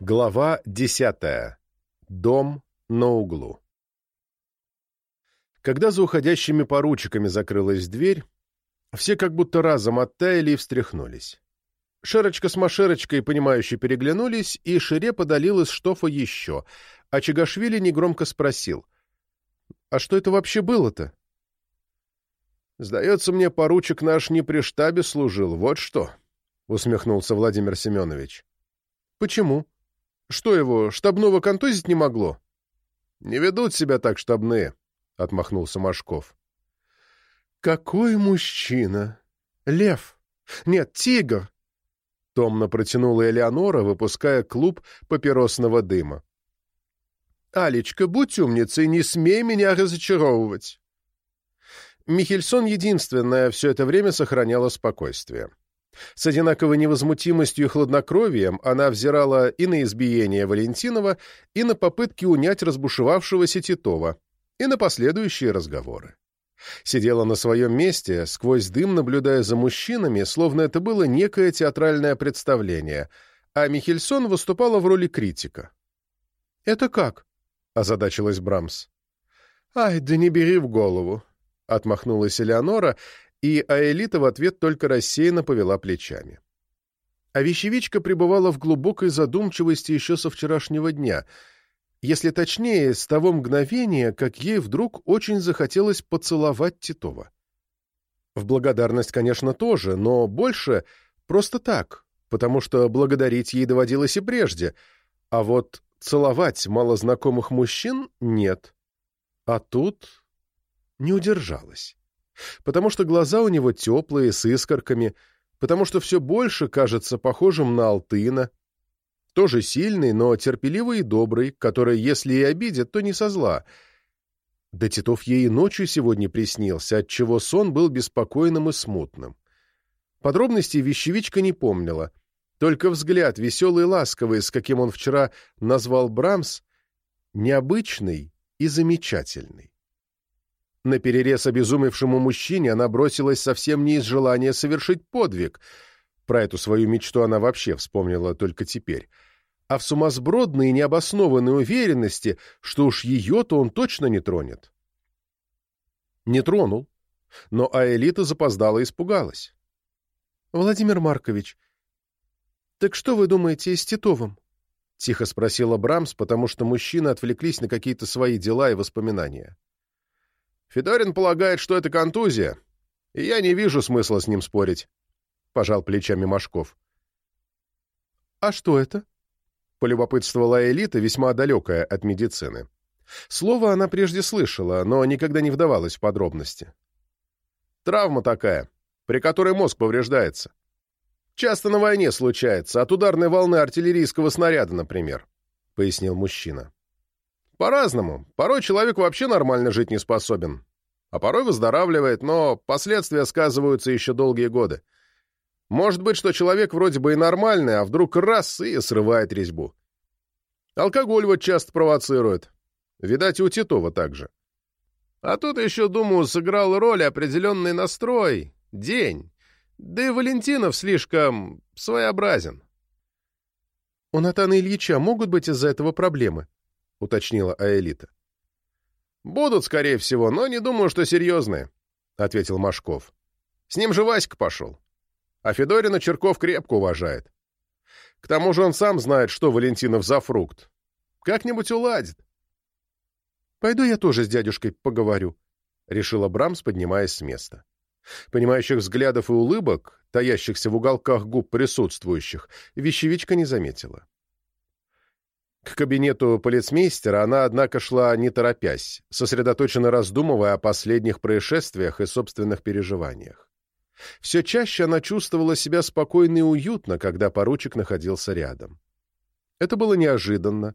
Глава десятая. Дом на углу. Когда за уходящими поручиками закрылась дверь, все как будто разом оттаяли и встряхнулись. Шерочка с Машерочкой, понимающе переглянулись, и Шире подалил из штофа еще, а Чагашвили негромко спросил. «А что это вообще было-то?» «Сдается мне, поручик наш не при штабе служил, вот что», — усмехнулся Владимир Семенович. «Почему? Что его, штабного контузить не могло?» «Не ведут себя так штабные», — отмахнулся Машков. «Какой мужчина! Лев! Нет, тигр!» Томно протянула Элеонора, выпуская клуб папиросного дыма. «Алечка, будь умницей, не смей меня разочаровывать!» Михельсон единственная все это время сохраняла спокойствие. С одинаковой невозмутимостью и хладнокровием она взирала и на избиение Валентинова, и на попытки унять разбушевавшегося Титова, и на последующие разговоры. Сидела на своем месте, сквозь дым наблюдая за мужчинами, словно это было некое театральное представление, а Михельсон выступала в роли критика. «Это как?» — озадачилась Брамс. «Ай, да не бери в голову!» — отмахнулась Элеонора, и Аэлита в ответ только рассеянно повела плечами. А вещевичка пребывала в глубокой задумчивости еще со вчерашнего дня — если точнее, с того мгновения, как ей вдруг очень захотелось поцеловать Титова. В благодарность, конечно, тоже, но больше просто так, потому что благодарить ей доводилось и прежде, а вот целовать малознакомых мужчин нет. А тут не удержалась. Потому что глаза у него теплые, с искорками, потому что все больше кажется похожим на Алтына, тоже сильный, но терпеливый и добрый, который, если и обидит, то не со зла. Да Титов ей и ночью сегодня приснился, отчего сон был беспокойным и смутным. Подробностей вещевичка не помнила. Только взгляд, веселый и ласковый, с каким он вчера назвал Брамс, необычный и замечательный. На перерез обезумевшему мужчине она бросилась совсем не из желания совершить подвиг — про эту свою мечту она вообще вспомнила только теперь. А в сумасбродной и необоснованной уверенности, что уж ее-то он точно не тронет. Не тронул. Но Аэлита запоздала и испугалась. — Владимир Маркович, так что вы думаете с Титовым? — тихо спросила Брамс, потому что мужчины отвлеклись на какие-то свои дела и воспоминания. Федорин полагает, что это контузия, и я не вижу смысла с ним спорить. — пожал плечами Машков. «А что это?» — полюбопытствовала Элита, весьма далекая от медицины. Слово она прежде слышала, но никогда не вдавалась в подробности. «Травма такая, при которой мозг повреждается. Часто на войне случается, от ударной волны артиллерийского снаряда, например», — пояснил мужчина. «По-разному. Порой человек вообще нормально жить не способен, а порой выздоравливает, но последствия сказываются еще долгие годы. Может быть, что человек вроде бы и нормальный, а вдруг раз и срывает резьбу. Алкоголь вот часто провоцирует. Видать, и у Титова так же. А тут еще, думаю, сыграл роль определенный настрой, день. Да и Валентинов слишком своеобразен. — У Натана Ильича могут быть из-за этого проблемы? — уточнила Аэлита. — Будут, скорее всего, но не думаю, что серьезные, — ответил Машков. — С ним же Васька пошел. А Федорина Черков крепко уважает. К тому же он сам знает, что Валентинов за фрукт. Как-нибудь уладит. «Пойду я тоже с дядюшкой поговорю», — решила Брамс, поднимаясь с места. Понимающих взглядов и улыбок, таящихся в уголках губ присутствующих, вещевичка не заметила. К кабинету полицмейстера она, однако, шла не торопясь, сосредоточенно раздумывая о последних происшествиях и собственных переживаниях. Все чаще она чувствовала себя спокойно и уютно, когда поручик находился рядом. Это было неожиданно,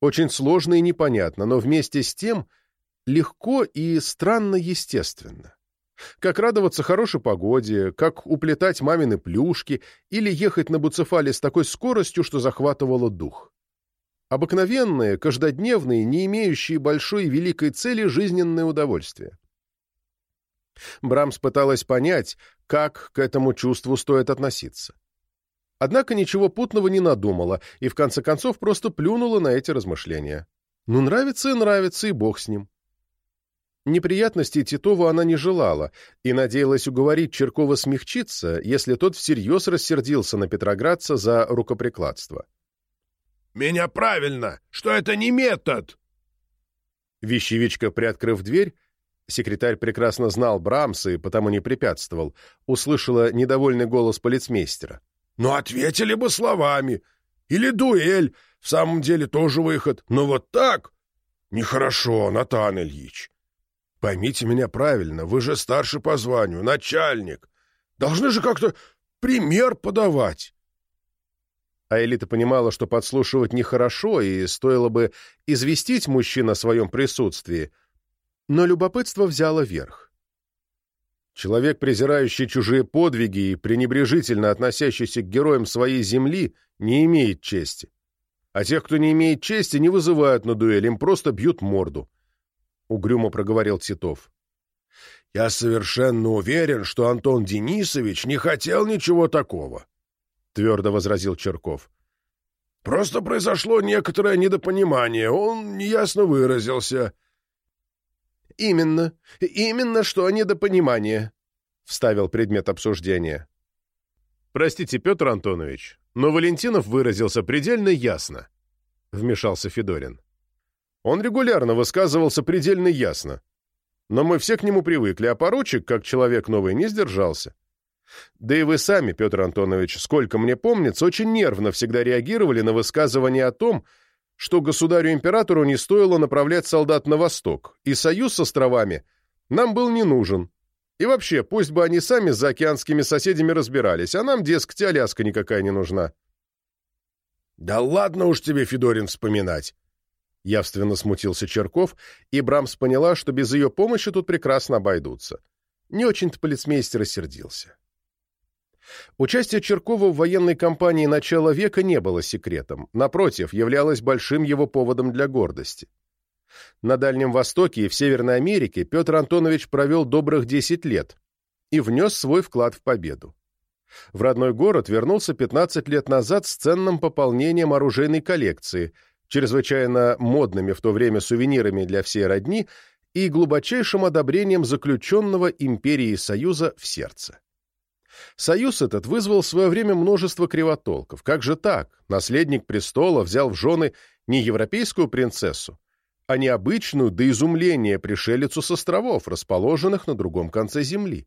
очень сложно и непонятно, но вместе с тем легко и странно естественно. Как радоваться хорошей погоде, как уплетать мамины плюшки или ехать на буцефале с такой скоростью, что захватывало дух. Обыкновенные, каждодневные, не имеющие большой и великой цели жизненные удовольствия. Брамс пыталась понять, как к этому чувству стоит относиться. Однако ничего путного не надумала и в конце концов просто плюнула на эти размышления. Ну, нравится и нравится, и бог с ним. Неприятностей Титову она не желала и надеялась уговорить Черкова смягчиться, если тот всерьез рассердился на Петроградца за рукоприкладство. «Меня правильно, что это не метод!» Вещевичка, приоткрыв дверь, секретарь прекрасно знал Брамса и потому не препятствовал, услышала недовольный голос полицмейстера. «Ну, ответили бы словами. Или дуэль, в самом деле тоже выход. Но вот так? Нехорошо, Натан Ильич. Поймите меня правильно, вы же старше по званию, начальник. Должны же как-то пример подавать. А Элита понимала, что подслушивать нехорошо, и стоило бы известить мужчин о своем присутствии. Но любопытство взяло верх. Человек, презирающий чужие подвиги и пренебрежительно относящийся к героям своей земли, не имеет чести. А тех, кто не имеет чести, не вызывают на дуэль, им просто бьют морду. — угрюмо проговорил Титов. «Я совершенно уверен, что Антон Денисович не хотел ничего такого», — твердо возразил Черков. «Просто произошло некоторое недопонимание, он неясно выразился». «Именно, именно что недопонимание», — вставил предмет обсуждения. «Простите, Петр Антонович, но Валентинов выразился предельно ясно», — вмешался Федорин. Он регулярно высказывался предельно ясно. Но мы все к нему привыкли, а поручик, как человек новый, не сдержался. Да и вы сами, Петр Антонович, сколько мне помнится, очень нервно всегда реагировали на высказывание о том, что государю-императору не стоило направлять солдат на восток, и союз с островами нам был не нужен. И вообще, пусть бы они сами с заокеанскими соседями разбирались, а нам, дескать, Аляска никакая не нужна. «Да ладно уж тебе, Федорин, вспоминать!» Явственно смутился Черков, и Брамс поняла, что без ее помощи тут прекрасно обойдутся. Не очень-то полицмейстер сердился. Участие Черкова в военной кампании начала века не было секретом, напротив, являлось большим его поводом для гордости. На Дальнем Востоке и в Северной Америке Петр Антонович провел добрых 10 лет и внес свой вклад в победу. В родной город вернулся 15 лет назад с ценным пополнением оружейной коллекции – чрезвычайно модными в то время сувенирами для всей родни и глубочайшим одобрением заключенного империи Союза в сердце. Союз этот вызвал в свое время множество кривотолков. Как же так? Наследник престола взял в жены не европейскую принцессу, а необычную до изумления пришелицу с островов, расположенных на другом конце земли.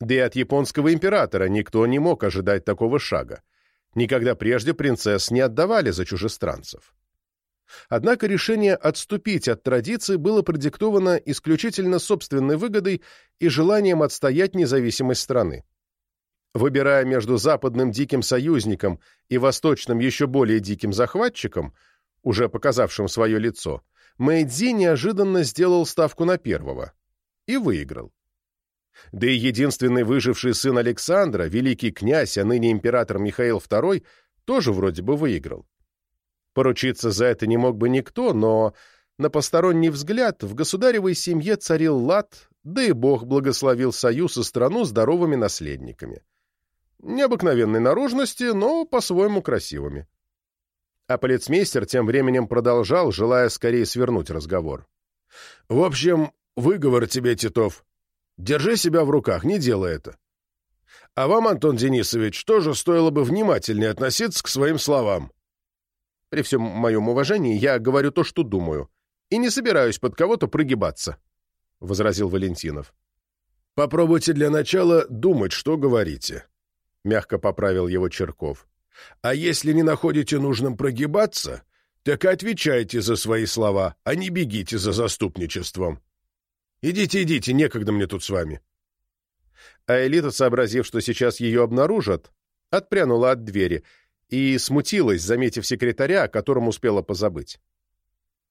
Да и от японского императора никто не мог ожидать такого шага. Никогда прежде принцесс не отдавали за чужестранцев. Однако решение отступить от традиции было продиктовано исключительно собственной выгодой и желанием отстоять независимость страны. Выбирая между западным диким союзником и восточным еще более диким захватчиком, уже показавшим свое лицо, Мэйдзи неожиданно сделал ставку на первого и выиграл. Да и единственный выживший сын Александра, великий князь, а ныне император Михаил II, тоже вроде бы выиграл. Поручиться за это не мог бы никто, но на посторонний взгляд в государевой семье царил лад, да и Бог благословил союз и страну здоровыми наследниками. Необыкновенной наружности, но по-своему красивыми. А полицмейстер тем временем продолжал, желая скорее свернуть разговор. «В общем, выговор тебе, Титов. Держи себя в руках, не делай это. А вам, Антон Денисович, тоже стоило бы внимательнее относиться к своим словам. При всем моем уважении я говорю то, что думаю, и не собираюсь под кого-то прогибаться, — возразил Валентинов. Попробуйте для начала думать, что говорите, — мягко поправил его Черков. А если не находите нужным прогибаться, так отвечайте за свои слова, а не бегите за заступничеством. Идите, идите, некогда мне тут с вами. А Элита, сообразив, что сейчас ее обнаружат, отпрянула от двери и смутилась, заметив секретаря, о котором успела позабыть.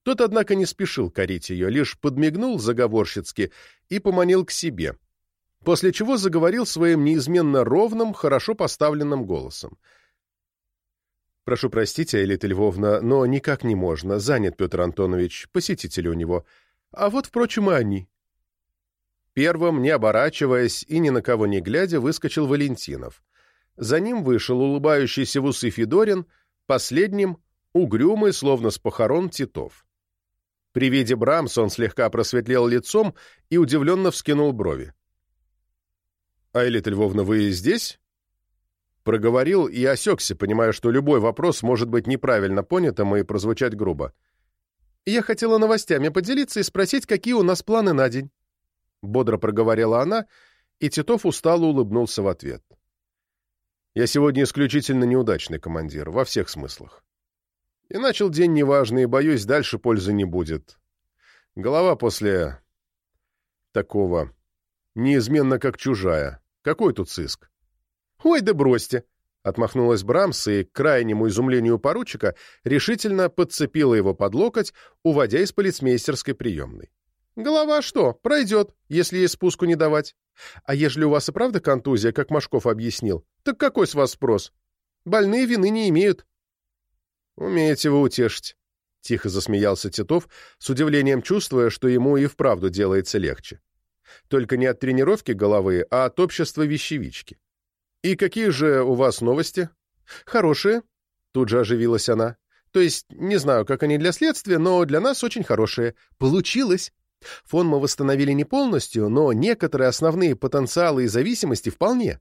Тот, однако, не спешил корить ее, лишь подмигнул заговорщицки и поманил к себе, после чего заговорил своим неизменно ровным, хорошо поставленным голосом. «Прошу простить, Элита Львовна, но никак не можно. Занят Петр Антонович, посетители у него. А вот, впрочем, и они. Первым, не оборачиваясь и ни на кого не глядя, выскочил Валентинов. За ним вышел улыбающийся в усы Федорин, последним — угрюмый, словно с похорон, Титов. При виде Брамса он слегка просветлел лицом и удивленно вскинул брови. «Айлита Львовна, вы здесь?» Проговорил и осекся, понимая, что любой вопрос может быть неправильно понятым и прозвучать грубо. «Я хотела новостями поделиться и спросить, какие у нас планы на день». Бодро проговорила она, и Титов устало улыбнулся в ответ. «Я сегодня исключительно неудачный командир, во всех смыслах. И начал день неважный, и, боюсь, дальше пользы не будет. Голова после... такого... неизменно как чужая. Какой тут сыск?» «Ой, да бросьте!» — отмахнулась Брамс и, к крайнему изумлению поручика, решительно подцепила его под локоть, уводя из полицмейстерской приемной. «Голова что? Пройдет, если ей спуску не давать. А ежели у вас и правда контузия, как Машков объяснил, так какой с вас спрос? Больные вины не имеют». «Умеете вы утешить», — тихо засмеялся Титов, с удивлением чувствуя, что ему и вправду делается легче. Только не от тренировки головы, а от общества вещевички. «И какие же у вас новости?» «Хорошие», — тут же оживилась она. «То есть, не знаю, как они для следствия, но для нас очень хорошие. Получилось!» Фон мы восстановили не полностью, но некоторые основные потенциалы и зависимости вполне.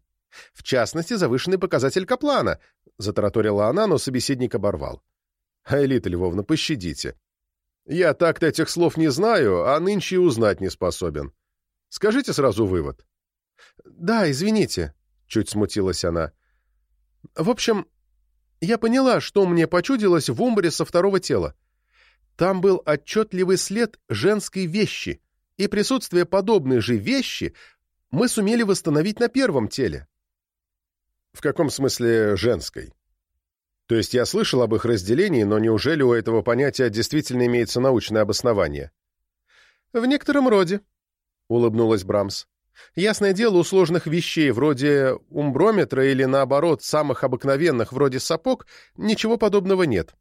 В частности, завышенный показатель Каплана, — затараторила она, но собеседник оборвал. «Элита Львовна, пощадите. Я так-то этих слов не знаю, а нынче и узнать не способен. Скажите сразу вывод». «Да, извините», чуть смутилась она. В общем, я поняла, что мне почудилось в умбре со второго тела. Там был отчетливый след женской вещи, и присутствие подобной же вещи мы сумели восстановить на первом теле. В каком смысле женской? То есть я слышал об их разделении, но неужели у этого понятия действительно имеется научное обоснование? В некотором роде, — улыбнулась Брамс. Ясное дело, у сложных вещей, вроде умброметра или, наоборот, самых обыкновенных, вроде сапог, ничего подобного нет.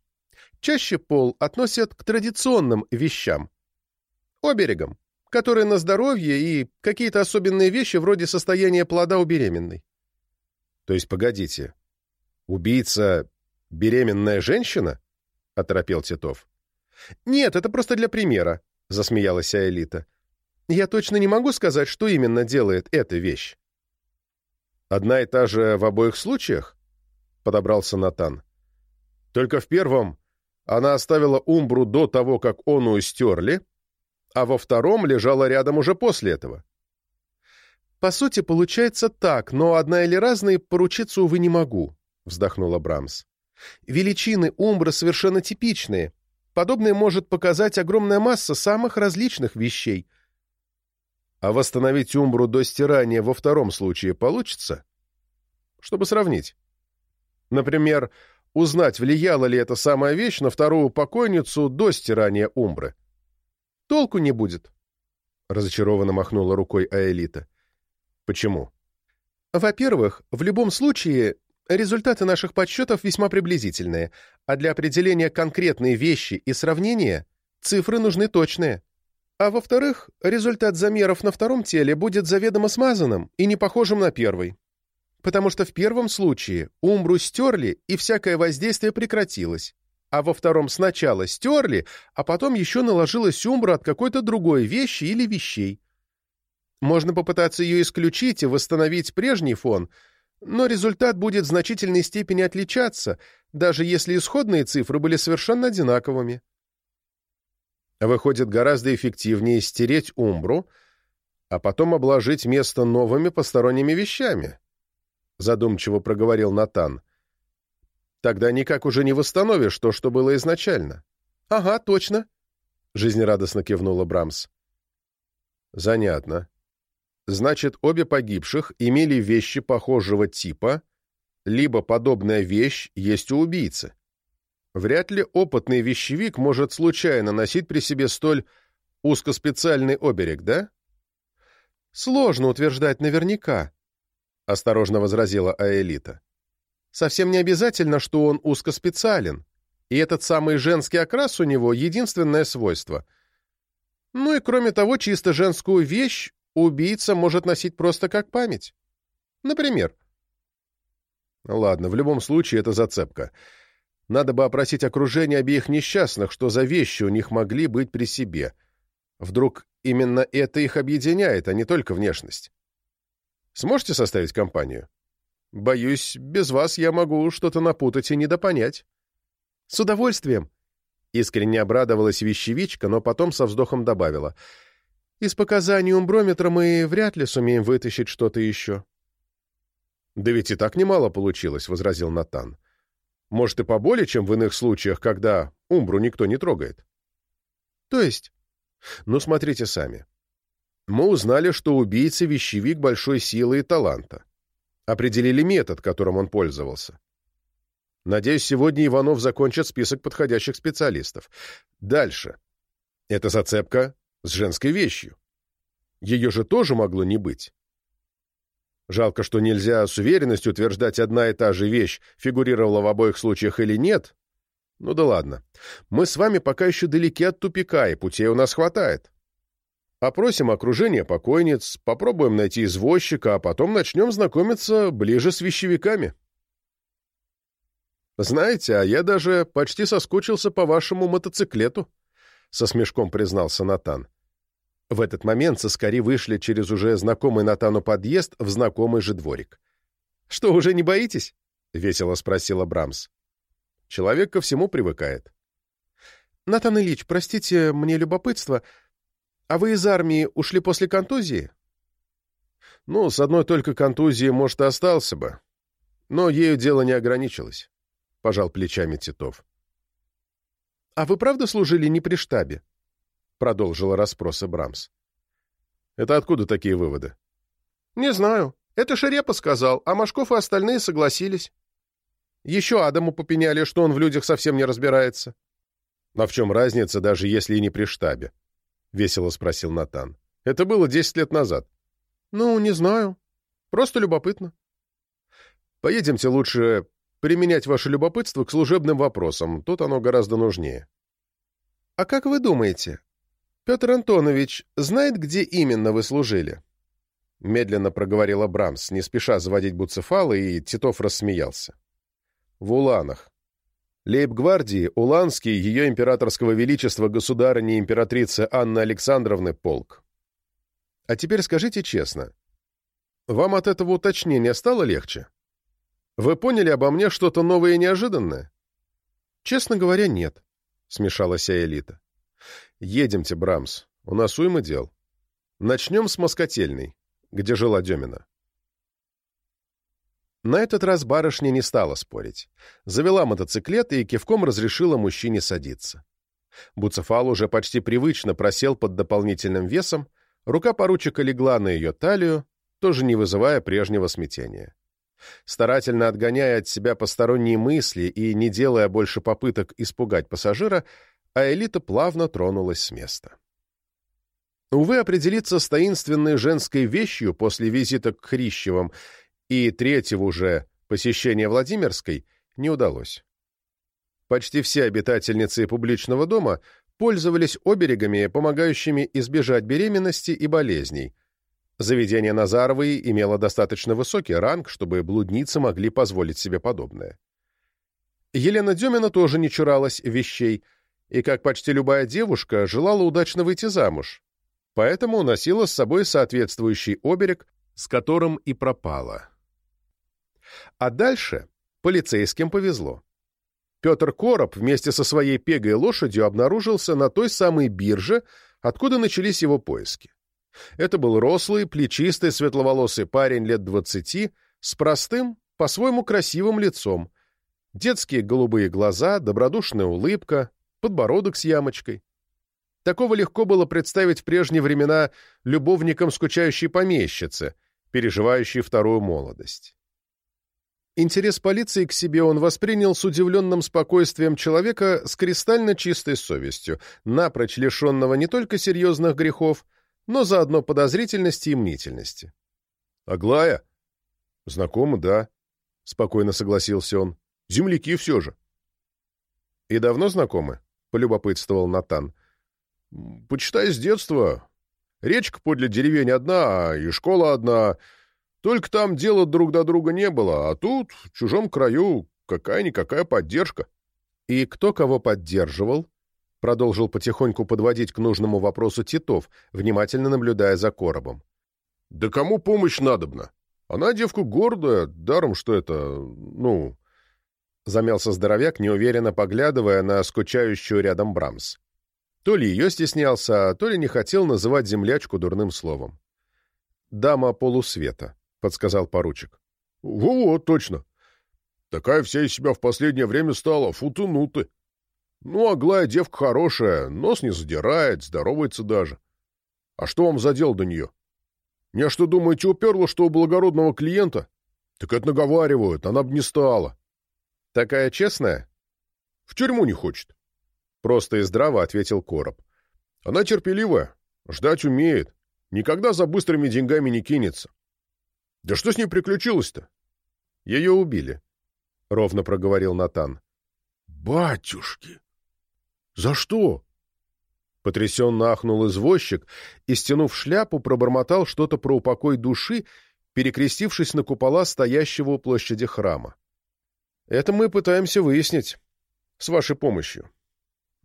Чаще пол относят к традиционным вещам. Оберегам, которые на здоровье и какие-то особенные вещи вроде состояния плода у беременной. То есть, погодите, убийца — беременная женщина? — оторопел Титов. Нет, это просто для примера, — засмеялась Аэлита. Я точно не могу сказать, что именно делает эта вещь. «Одна и та же в обоих случаях?» — подобрался Натан. «Только в первом она оставила Умбру до того, как ону стерли, а во втором лежала рядом уже после этого». «По сути, получается так, но одна или разные поручиться, увы, не могу», — вздохнула Брамс. «Величины Умбры совершенно типичные. Подобное может показать огромная масса самых различных вещей — а восстановить Умбру до стирания во втором случае получится? Чтобы сравнить. Например, узнать, влияла ли эта самая вещь на вторую покойницу до стирания Умбры. Толку не будет. Разочарованно махнула рукой Аэлита. Почему? Во-первых, в любом случае, результаты наших подсчетов весьма приблизительные, а для определения конкретной вещи и сравнения цифры нужны точные. А во-вторых, результат замеров на втором теле будет заведомо смазанным и не похожим на первый. Потому что в первом случае умбру стерли, и всякое воздействие прекратилось. А во втором сначала стерли, а потом еще наложилась умбра от какой-то другой вещи или вещей. Можно попытаться ее исключить и восстановить прежний фон, но результат будет в значительной степени отличаться, даже если исходные цифры были совершенно одинаковыми. Выходит, гораздо эффективнее стереть умбру, а потом обложить место новыми посторонними вещами, задумчиво проговорил Натан. Тогда никак уже не восстановишь то, что было изначально. Ага, точно, жизнерадостно кивнула Брамс. Занятно. Значит, обе погибших имели вещи похожего типа, либо подобная вещь есть у убийцы. Вряд ли опытный вещевик может случайно носить при себе столь узкоспециальный оберег, да? Сложно утверждать наверняка, — осторожно возразила Аэлита. Совсем не обязательно, что он узкоспециален, и этот самый женский окрас у него — единственное свойство. Ну и кроме того, чисто женскую вещь убийца может носить просто как память. Например, Ладно, в любом случае это зацепка. Надо бы опросить окружение обеих несчастных, что за вещи у них могли быть при себе. Вдруг именно это их объединяет, а не только внешность. Сможете составить компанию? Боюсь, без вас я могу что-то напутать и недопонять. С удовольствием. Искренне обрадовалась вещевичка, но потом со вздохом добавила. Из показаний умброметра мы вряд ли сумеем вытащить что-то еще. «Да ведь и так немало получилось», — возразил Натан. «Может, и поболее, чем в иных случаях, когда умбру никто не трогает». «То есть?» «Ну, смотрите сами. Мы узнали, что убийца — вещевик большой силы и таланта. Определили метод, которым он пользовался. Надеюсь, сегодня Иванов закончит список подходящих специалистов. Дальше. Это зацепка с женской вещью. Ее же тоже могло не быть. Жалко, что нельзя с уверенностью утверждать, одна и та же вещь фигурировала в обоих случаях или нет. Ну да ладно. Мы с вами пока еще далеки от тупика, и путей у нас хватает. Опросим окружение покойниц, попробуем найти извозчика, а потом начнем знакомиться ближе с вещевиками. Знаете, а я даже почти соскучился по вашему мотоциклету, — со смешком признался Натан. В этот момент соскари вышли через уже знакомый Натану подъезд в знакомый же дворик. «Что, уже не боитесь?» — весело спросила Брамс. «Человек ко всему привыкает». «Натан Ильич, простите мне любопытство, а вы из армии ушли после контузии?» «Ну, с одной только контузией, может, и остался бы. Но ею дело не ограничилось», — пожал плечами Титов. «А вы правда служили не при штабе?» Продолжила расспросы Брамс. «Это откуда такие выводы?» «Не знаю. Это Шерепа сказал, а Машков и остальные согласились. Еще Адаму попеняли, что он в людях совсем не разбирается». «А в чем разница, даже если и не при штабе?» — весело спросил Натан. «Это было десять лет назад». «Ну, не знаю. Просто любопытно». «Поедемте лучше применять ваше любопытство к служебным вопросам. Тут оно гораздо нужнее». «А как вы думаете, «Петр Антонович знает, где именно вы служили?» Медленно проговорила Брамс, не спеша заводить буцефалы, и Титов рассмеялся. «В Уланах. Лейб-гвардии, Уланский, ее императорского величества государыни императрицы Анны Александровны полк. А теперь скажите честно, вам от этого уточнения стало легче? Вы поняли обо мне что-то новое и неожиданное?» «Честно говоря, нет», — смешалась Элита. «Едемте, Брамс. У нас уйма дел. Начнем с Москотельной, где жила Демина». На этот раз барышня не стала спорить. Завела мотоциклет и кивком разрешила мужчине садиться. Буцефал уже почти привычно просел под дополнительным весом, рука поручика легла на ее талию, тоже не вызывая прежнего смятения. Старательно отгоняя от себя посторонние мысли и не делая больше попыток испугать пассажира, а элита плавно тронулась с места. Увы, определиться с таинственной женской вещью после визита к Хрищевым и третьего уже посещения Владимирской не удалось. Почти все обитательницы публичного дома пользовались оберегами, помогающими избежать беременности и болезней. Заведение Назаровой имело достаточно высокий ранг, чтобы блудницы могли позволить себе подобное. Елена Демина тоже не чуралась вещей – и, как почти любая девушка, желала удачно выйти замуж, поэтому носила с собой соответствующий оберег, с которым и пропала. А дальше полицейским повезло. Петр Короб вместе со своей пегой лошадью обнаружился на той самой бирже, откуда начались его поиски. Это был рослый, плечистый, светловолосый парень лет двадцати, с простым, по-своему красивым лицом, детские голубые глаза, добродушная улыбка, подбородок с ямочкой. Такого легко было представить в прежние времена любовником скучающей помещицы, переживающей вторую молодость. Интерес полиции к себе он воспринял с удивленным спокойствием человека с кристально чистой совестью, напрочь лишенного не только серьезных грехов, но заодно подозрительности и мнительности. «Аглая?» «Знакомо, да», — спокойно согласился он. «Земляки все же». «И давно знакомы?» — полюбопытствовал Натан. «Почитай с детства. Речка подле деревень одна, и школа одна. Только там дела друг до друга не было, а тут, в чужом краю, какая-никакая поддержка. И кто кого поддерживал? Продолжил потихоньку подводить к нужному вопросу Титов, внимательно наблюдая за коробом. Да кому помощь надобна? Она девка гордая, даром что это, ну... Замялся здоровяк, неуверенно поглядывая на скучающую рядом Брамс. То ли ее стеснялся, то ли не хотел называть землячку дурным словом. «Дама полусвета», — подсказал поручик. «Во-во, точно. Такая вся из себя в последнее время стала, футунуты. Ну, Аглая девка хорошая, нос не задирает, здоровается даже. А что вам за дело до нее? Не что думаете, уперла, что у благородного клиента? Так это наговаривают, она бы не стала. Такая честная? В тюрьму не хочет. Просто и здраво ответил Короб. Она терпеливая, ждать умеет, никогда за быстрыми деньгами не кинется. Да что с ней приключилось-то? Ее убили, — ровно проговорил Натан. Батюшки! За что? Потрясенно ахнул извозчик и, стянув шляпу, пробормотал что-то про упокой души, перекрестившись на купола стоящего у площади храма. «Это мы пытаемся выяснить. С вашей помощью.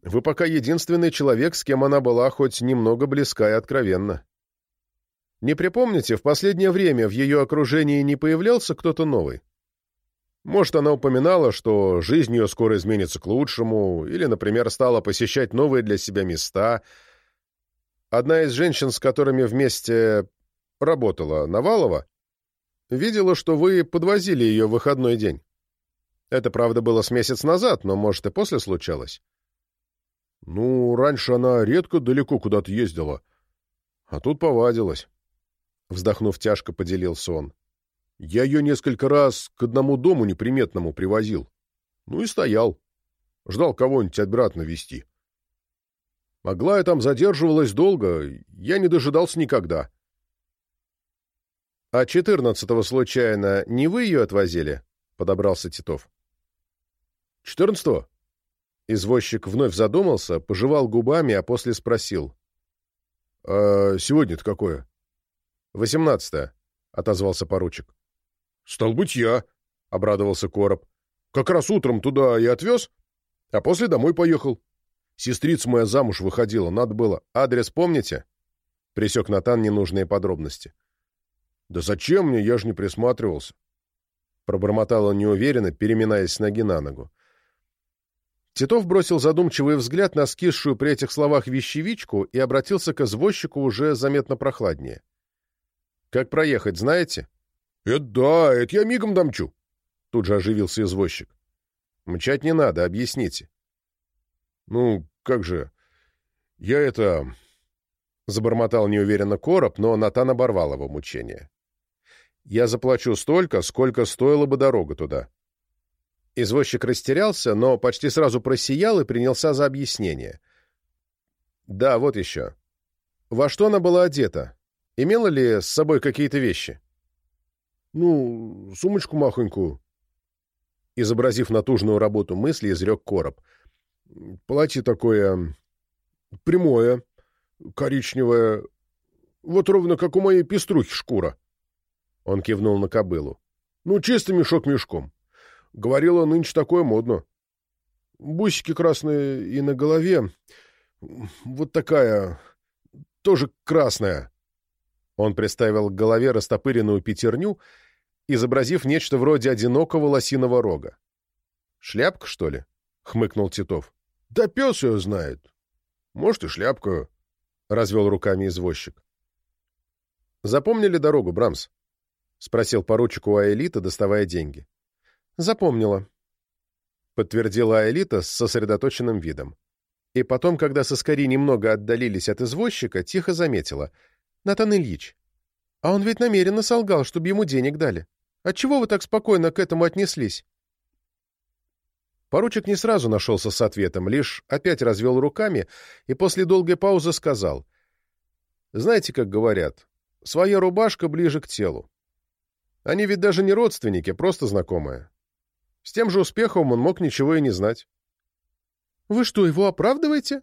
Вы пока единственный человек, с кем она была хоть немного близка и откровенна. Не припомните, в последнее время в ее окружении не появлялся кто-то новый? Может, она упоминала, что жизнь ее скоро изменится к лучшему, или, например, стала посещать новые для себя места. Одна из женщин, с которыми вместе работала, Навалова, видела, что вы подвозили ее в выходной день. Это, правда, было с месяц назад, но, может, и после случалось. Ну, раньше она редко далеко куда-то ездила, а тут повадилась. Вздохнув тяжко, поделился он. Я ее несколько раз к одному дому неприметному привозил. Ну и стоял. Ждал кого-нибудь обратно вести. Аглая там задерживалась долго, я не дожидался никогда. — А четырнадцатого, случайно, не вы ее отвозили? — подобрался Титов. — Четырнадцатого? Извозчик вновь задумался, пожевал губами, а после спросил. — А сегодня-то какое? — Восемнадцатое, — отозвался поручик. — Стал быть, я, — обрадовался Короб. — Как раз утром туда и отвез, а после домой поехал. Сестрица моя замуж выходила, надо было. Адрес помните? — пресек Натан ненужные подробности. — Да зачем мне, я же не присматривался. Пробормотал он неуверенно, переминаясь с ноги на ногу. Титов бросил задумчивый взгляд на скисшую при этих словах вещевичку и обратился к извозчику уже заметно прохладнее. «Как проехать, знаете?» «Это да, это я мигом домчу», — тут же оживился извозчик. «Мчать не надо, объясните». «Ну, как же... Я это...» Забормотал неуверенно короб, но Натан оборвал его мучение. «Я заплачу столько, сколько стоила бы дорога туда». Извозчик растерялся, но почти сразу просиял и принялся за объяснение. «Да, вот еще. Во что она была одета? Имела ли с собой какие-то вещи?» Ну, сумочку махонькую. Изобразив натужную работу мысли, изрек короб. Платье такое... прямое, коричневое. Вот ровно как у моей пеструхи шкура. Он кивнул на кобылу. Ну, чисто мешок мешком. Говорила, нынче такое модно. Бусики красные и на голове. Вот такая... тоже красная. Он приставил к голове растопыренную пятерню изобразив нечто вроде одинокого лосиного рога. «Шляпка, что ли?» — хмыкнул Титов. «Да пес ее знает. Может, и шляпка», — развел руками извозчик. «Запомнили дорогу, Брамс?» — спросил поручик у Аэлита, доставая деньги. «Запомнила», — подтвердила Аэлита с сосредоточенным видом. И потом, когда соскари немного отдалились от извозчика, тихо заметила. «Натан Ильич, а он ведь намеренно солгал, чтобы ему денег дали. Отчего вы так спокойно к этому отнеслись?» Поручик не сразу нашелся с ответом, лишь опять развел руками и после долгой паузы сказал. «Знаете, как говорят, своя рубашка ближе к телу. Они ведь даже не родственники, просто знакомые. С тем же успехом он мог ничего и не знать». «Вы что, его оправдываете?»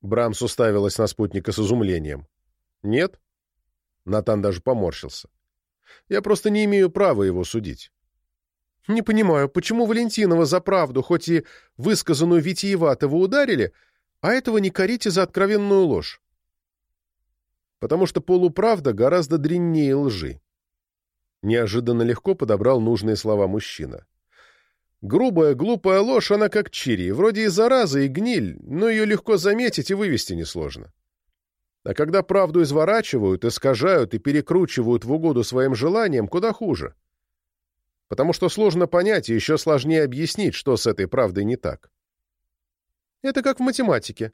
Брамс уставилась на спутника с изумлением. «Нет». Натан даже поморщился. Я просто не имею права его судить. Не понимаю, почему Валентинова за правду, хоть и высказанную витиеватого, ударили, а этого не корите за откровенную ложь? Потому что полуправда гораздо дряннее лжи. Неожиданно легко подобрал нужные слова мужчина. Грубая, глупая ложь, она как чири, вроде и зараза, и гниль, но ее легко заметить и вывести несложно. А когда правду изворачивают, искажают и перекручивают в угоду своим желаниям, куда хуже. Потому что сложно понять и еще сложнее объяснить, что с этой правдой не так. Это как в математике,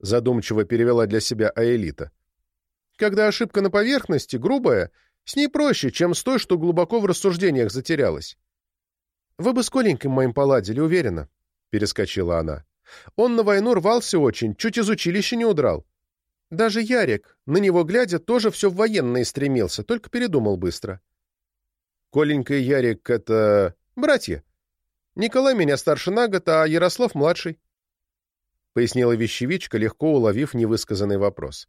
задумчиво перевела для себя Аэлита. Когда ошибка на поверхности, грубая, с ней проще, чем с той, что глубоко в рассуждениях затерялась. «Вы бы с Коленьким моим поладили, уверена», — перескочила она. «Он на войну рвался очень, чуть из училища не удрал. Даже Ярик, на него глядя, тоже все в военные стремился, только передумал быстро». «Коленька и Ярик — это... братья. Николай меня старше на год, а Ярослав младший», — пояснила вещевичка, легко уловив невысказанный вопрос.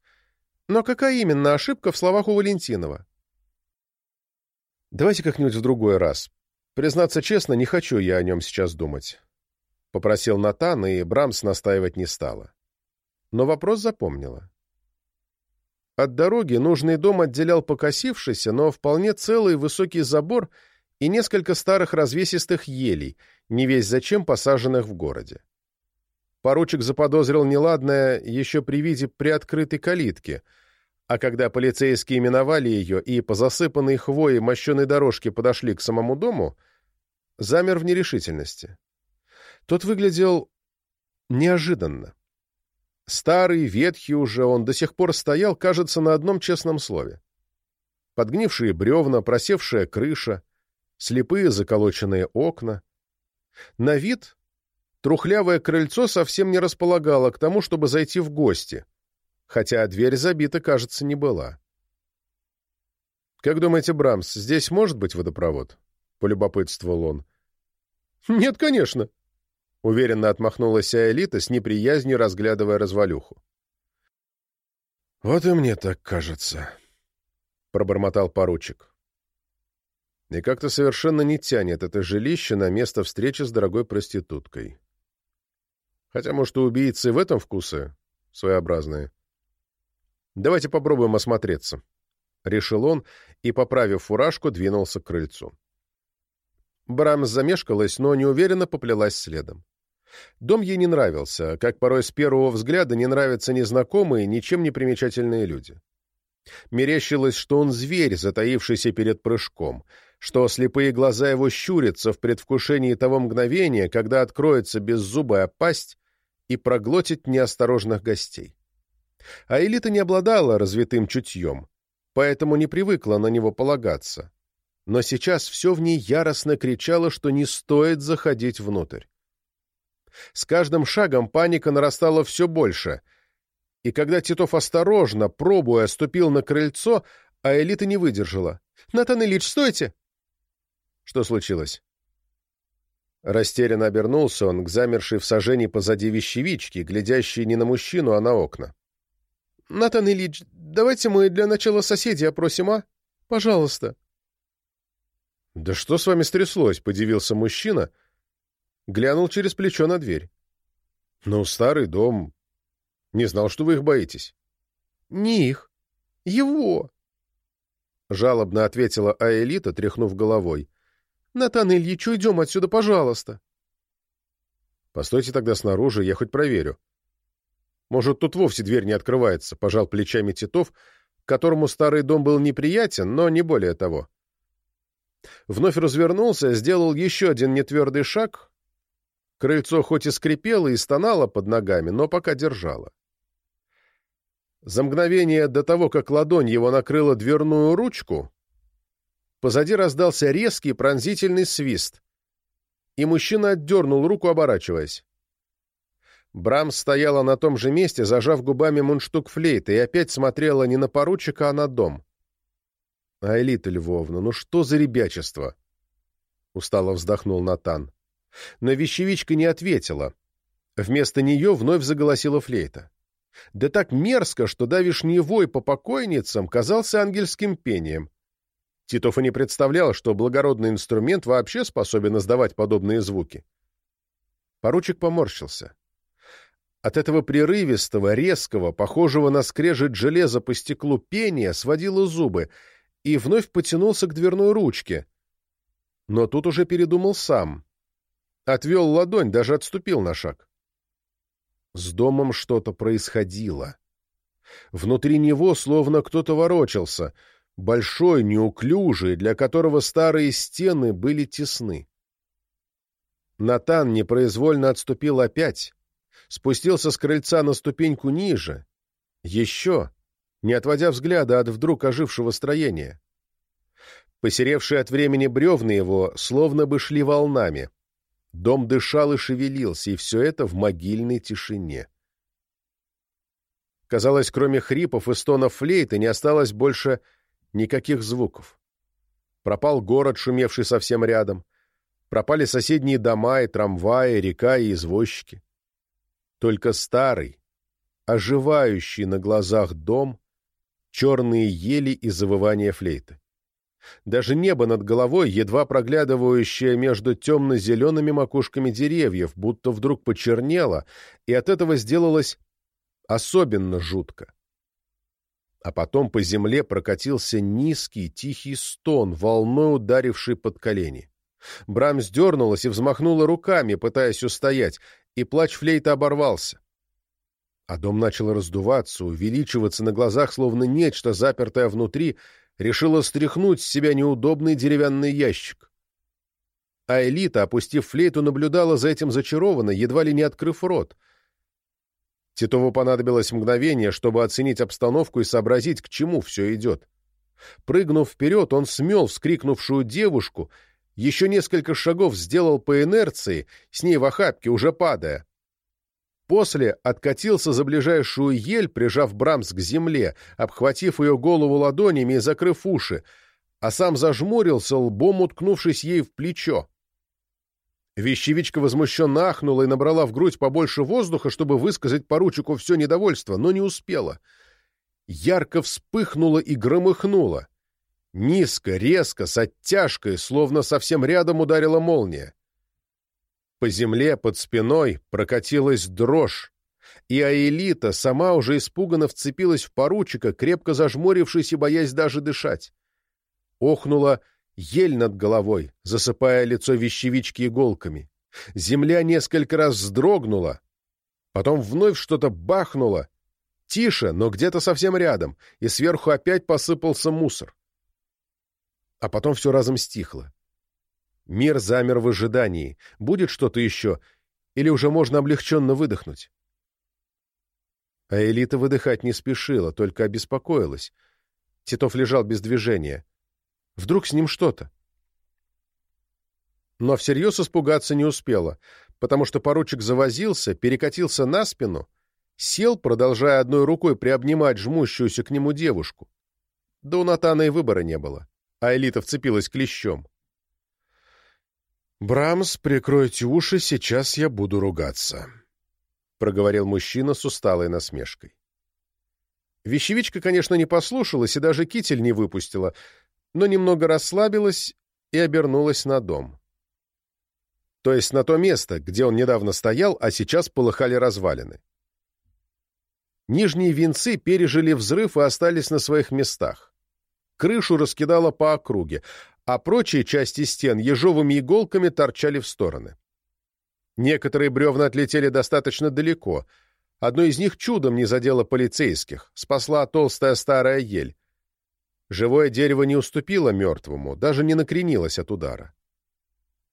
«Но какая именно ошибка в словах у Валентинова?» «Давайте как-нибудь в другой раз. Признаться честно, не хочу я о нем сейчас думать. Попросил Натан, и Брамс настаивать не стала. Но вопрос запомнила. От дороги нужный дом отделял покосившийся, но вполне целый высокий забор и несколько старых развесистых елей, не весь зачем посаженных в городе. Поручик заподозрил неладное еще при виде приоткрытой калитки — а когда полицейские миновали ее и по засыпанной хвоей мощеной дорожке подошли к самому дому, замер в нерешительности. Тот выглядел неожиданно. Старый, ветхий уже, он до сих пор стоял, кажется, на одном честном слове. Подгнившие бревна, просевшая крыша, слепые заколоченные окна. На вид трухлявое крыльцо совсем не располагало к тому, чтобы зайти в гости — хотя дверь забита, кажется, не была. «Как думаете, Брамс, здесь может быть водопровод?» — полюбопытствовал он. «Нет, конечно», — уверенно отмахнулась Аэлита, с неприязнью разглядывая развалюху. «Вот и мне так кажется», — пробормотал поручик. И как-то совершенно не тянет это жилище на место встречи с дорогой проституткой. Хотя, может, у убийцы в этом вкусы своеобразные. Давайте попробуем осмотреться. Решил он и, поправив фуражку, двинулся к крыльцу. Брамс замешкалась, но неуверенно поплелась следом. Дом ей не нравился, как порой с первого взгляда не нравятся незнакомые, ничем не примечательные люди. Мерещилось, что он зверь, затаившийся перед прыжком, что слепые глаза его щурятся в предвкушении того мгновения, когда откроется беззубая пасть и проглотит неосторожных гостей. А Элита не обладала развитым чутьем, поэтому не привыкла на него полагаться. Но сейчас все в ней яростно кричало, что не стоит заходить внутрь. С каждым шагом паника нарастала все больше, и когда Титов осторожно, пробуя, ступил на крыльцо, а Элита не выдержала. «Натан Ильич, стойте!» Что случилось? Растерянно обернулся он к замершей в сажении позади вещевички, глядящей не на мужчину, а на окна. Натан Ильич, давайте мы для начала соседей опросим, а? Пожалуйста. Да что с вами стряслось? Подивился мужчина. Глянул через плечо на дверь. Ну, старый дом. Не знал, что вы их боитесь. Не их. Его. Жалобно ответила Аэлита, тряхнув головой. Натан Ильич, уйдем отсюда, пожалуйста. Постойте тогда снаружи, я хоть проверю. Может, тут вовсе дверь не открывается, пожал плечами Титов, которому старый дом был неприятен, но не более того. Вновь развернулся, сделал еще один нетвердый шаг. Крыльцо хоть и скрипело и стонало под ногами, но пока держало. За мгновение до того, как ладонь его накрыла дверную ручку, позади раздался резкий пронзительный свист, и мужчина отдернул руку, оборачиваясь. Брам стояла на том же месте, зажав губами мундштук флейты, и опять смотрела не на поручика, а на дом. «А Элита Львовна, ну что за ребячество?» Устало вздохнул Натан. Но вещевичка не ответила. Вместо нее вновь заголосила флейта. Да так мерзко, что давишний вой по покойницам казался ангельским пением. Титов и не представлял, что благородный инструмент вообще способен издавать подобные звуки. Поручик поморщился. От этого прерывистого, резкого, похожего на скрежет железа по стеклу пения сводило зубы и вновь потянулся к дверной ручке. Но тут уже передумал сам. Отвел ладонь, даже отступил на шаг. С домом что-то происходило. Внутри него словно кто-то ворочался, большой, неуклюжий, для которого старые стены были тесны. Натан непроизвольно отступил опять, спустился с крыльца на ступеньку ниже, еще, не отводя взгляда от вдруг ожившего строения. Посеревшие от времени бревна его словно бы шли волнами. Дом дышал и шевелился, и все это в могильной тишине. Казалось, кроме хрипов и стонов флейты не осталось больше никаких звуков. Пропал город, шумевший совсем рядом. Пропали соседние дома и трамваи, река и извозчики. Только старый, оживающий на глазах дом, черные ели и завывания флейты. Даже небо над головой, едва проглядывающее между темно-зелеными макушками деревьев, будто вдруг почернело, и от этого сделалось особенно жутко. А потом по земле прокатился низкий, тихий стон, волной ударивший под колени. Брам сдернулась и взмахнула руками, пытаясь устоять, и плач флейта оборвался. А дом начал раздуваться, увеличиваться на глазах, словно нечто, запертое внутри, решила стряхнуть с себя неудобный деревянный ящик. А Элита, опустив флейту, наблюдала за этим зачарованно, едва ли не открыв рот. Титову понадобилось мгновение, чтобы оценить обстановку и сообразить, к чему все идет. Прыгнув вперед, он смел вскрикнувшую девушку, еще несколько шагов сделал по инерции, с ней в охапке, уже падая. После откатился за ближайшую ель, прижав Брамс к земле, обхватив ее голову ладонями и закрыв уши, а сам зажмурился, лбом уткнувшись ей в плечо. Вещевичка возмущенно ахнула и набрала в грудь побольше воздуха, чтобы высказать поручику все недовольство, но не успела. Ярко вспыхнула и громыхнула. Низко, резко, с оттяжкой, словно совсем рядом ударила молния. По земле под спиной прокатилась дрожь, и Аэлита сама уже испуганно вцепилась в поручика, крепко зажмурившись и боясь даже дышать. Охнула ель над головой, засыпая лицо вещевички иголками. Земля несколько раз вздрогнула, потом вновь что-то бахнуло, тише, но где-то совсем рядом, и сверху опять посыпался мусор. А потом все разом стихло. Мир замер в ожидании. Будет что-то еще? Или уже можно облегченно выдохнуть? А Элита выдыхать не спешила, только обеспокоилась. Титов лежал без движения. Вдруг с ним что-то? Но всерьез испугаться не успела, потому что поручик завозился, перекатился на спину, сел, продолжая одной рукой приобнимать жмущуюся к нему девушку. Да у Натана и выбора не было, а Элита вцепилась клещом. «Брамс, прикройте уши, сейчас я буду ругаться», — проговорил мужчина с усталой насмешкой. Вещевичка, конечно, не послушалась и даже китель не выпустила, но немного расслабилась и обернулась на дом. То есть на то место, где он недавно стоял, а сейчас полыхали развалины. Нижние венцы пережили взрыв и остались на своих местах. Крышу раскидало по округе, а прочие части стен ежовыми иголками торчали в стороны. Некоторые бревна отлетели достаточно далеко. Одно из них чудом не задело полицейских, спасла толстая старая ель. Живое дерево не уступило мертвому, даже не накренилось от удара.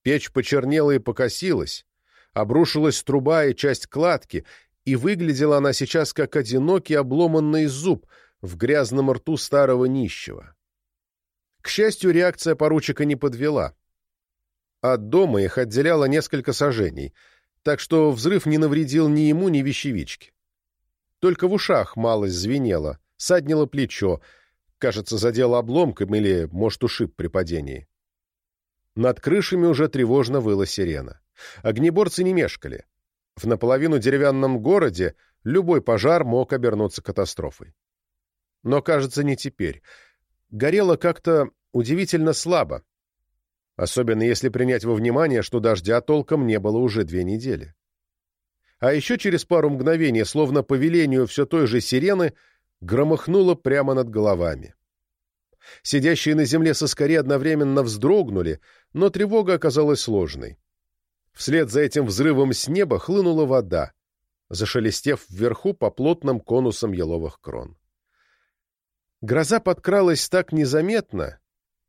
Печь почернела и покосилась, обрушилась труба и часть кладки, и выглядела она сейчас как одинокий обломанный зуб в грязном рту старого нищего. К счастью, реакция поручика не подвела. От дома их отделяло несколько сажений, так что взрыв не навредил ни ему, ни вещевичке. Только в ушах малость звенело, саднило плечо, кажется, задело обломком или, может, ушиб при падении. Над крышами уже тревожно выла сирена. Огнеборцы не мешкали. В наполовину деревянном городе любой пожар мог обернуться катастрофой. Но, кажется, не теперь горело как-то удивительно слабо, особенно если принять во внимание, что дождя толком не было уже две недели. А еще через пару мгновений, словно по велению все той же сирены, громыхнуло прямо над головами. Сидящие на земле соскорее одновременно вздрогнули, но тревога оказалась сложной. Вслед за этим взрывом с неба хлынула вода, зашелестев вверху по плотным конусам еловых крон. Гроза подкралась так незаметно,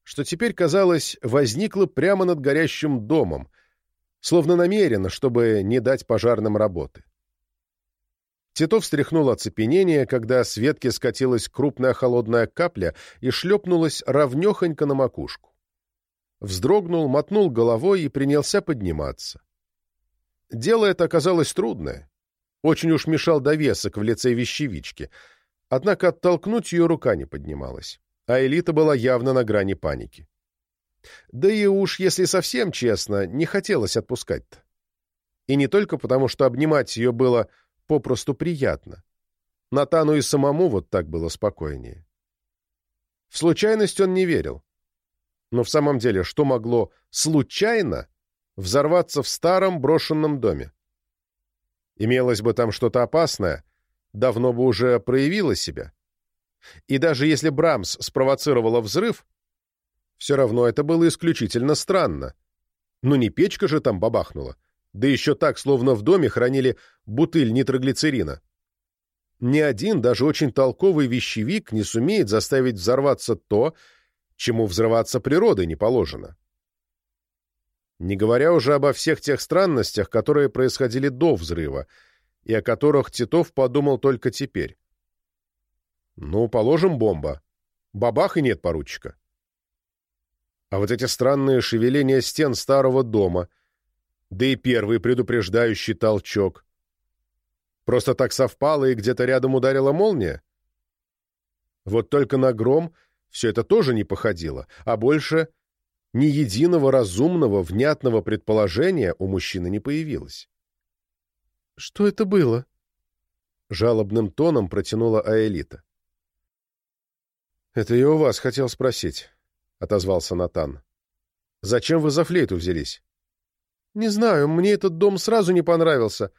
что теперь, казалось, возникла прямо над горящим домом, словно намеренно, чтобы не дать пожарным работы. Титов встряхнул оцепенение, когда с ветки скатилась крупная холодная капля и шлепнулась ровнехонько на макушку. Вздрогнул, мотнул головой и принялся подниматься. Дело это оказалось трудное. Очень уж мешал довесок в лице вещевички, однако оттолкнуть ее рука не поднималась, а элита была явно на грани паники. Да и уж, если совсем честно, не хотелось отпускать-то. И не только потому, что обнимать ее было попросту приятно. Натану и самому вот так было спокойнее. В случайность он не верил. Но в самом деле, что могло случайно взорваться в старом брошенном доме? Имелось бы там что-то опасное, давно бы уже проявило себя. И даже если Брамс спровоцировала взрыв, все равно это было исключительно странно. Ну не печка же там бабахнула да еще так, словно в доме хранили бутыль нитроглицерина. Ни один, даже очень толковый вещевик не сумеет заставить взорваться то, чему взрываться природой не положено. Не говоря уже обо всех тех странностях, которые происходили до взрыва, и о которых Титов подумал только теперь. Ну, положим, бомба. Бабах и нет поручика. А вот эти странные шевеления стен старого дома — да и первый предупреждающий толчок. Просто так совпало, и где-то рядом ударила молния? Вот только на гром все это тоже не походило, а больше ни единого разумного, внятного предположения у мужчины не появилось. — Что это было? — жалобным тоном протянула Аэлита. — Это я у вас хотел спросить, — отозвался Натан. — Зачем вы за флейту взялись? Не знаю, мне этот дом сразу не понравился.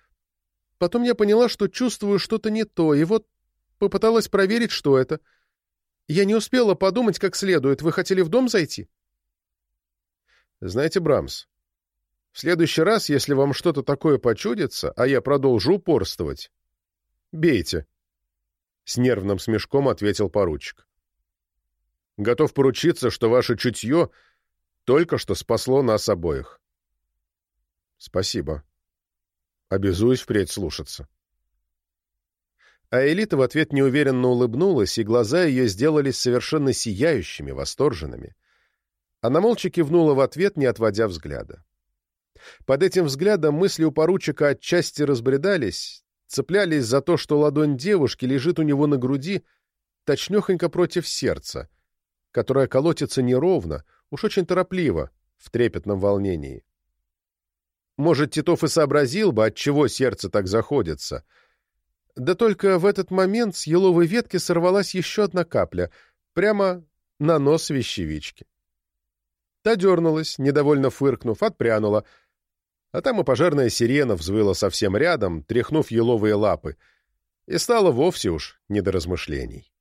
Потом я поняла, что чувствую что-то не то, и вот попыталась проверить, что это. Я не успела подумать как следует. Вы хотели в дом зайти? Знаете, Брамс, в следующий раз, если вам что-то такое почудится, а я продолжу упорствовать, бейте. С нервным смешком ответил поручик. Готов поручиться, что ваше чутье только что спасло нас обоих. Спасибо. Обязуюсь впредь слушаться. А Элита в ответ неуверенно улыбнулась, и глаза ее сделались совершенно сияющими, восторженными. Она молча кивнула в ответ, не отводя взгляда. Под этим взглядом мысли у поручика отчасти разбредались, цеплялись за то, что ладонь девушки лежит у него на груди, точнёхонько против сердца, которое колотится неровно, уж очень торопливо, в трепетном волнении. Может, Титов и сообразил бы, от чего сердце так заходится. Да только в этот момент с еловой ветки сорвалась еще одна капля, прямо на нос вещевички. Та дернулась, недовольно фыркнув, отпрянула, а там и пожарная сирена взвыла совсем рядом, тряхнув еловые лапы, и стало вовсе уж не до размышлений.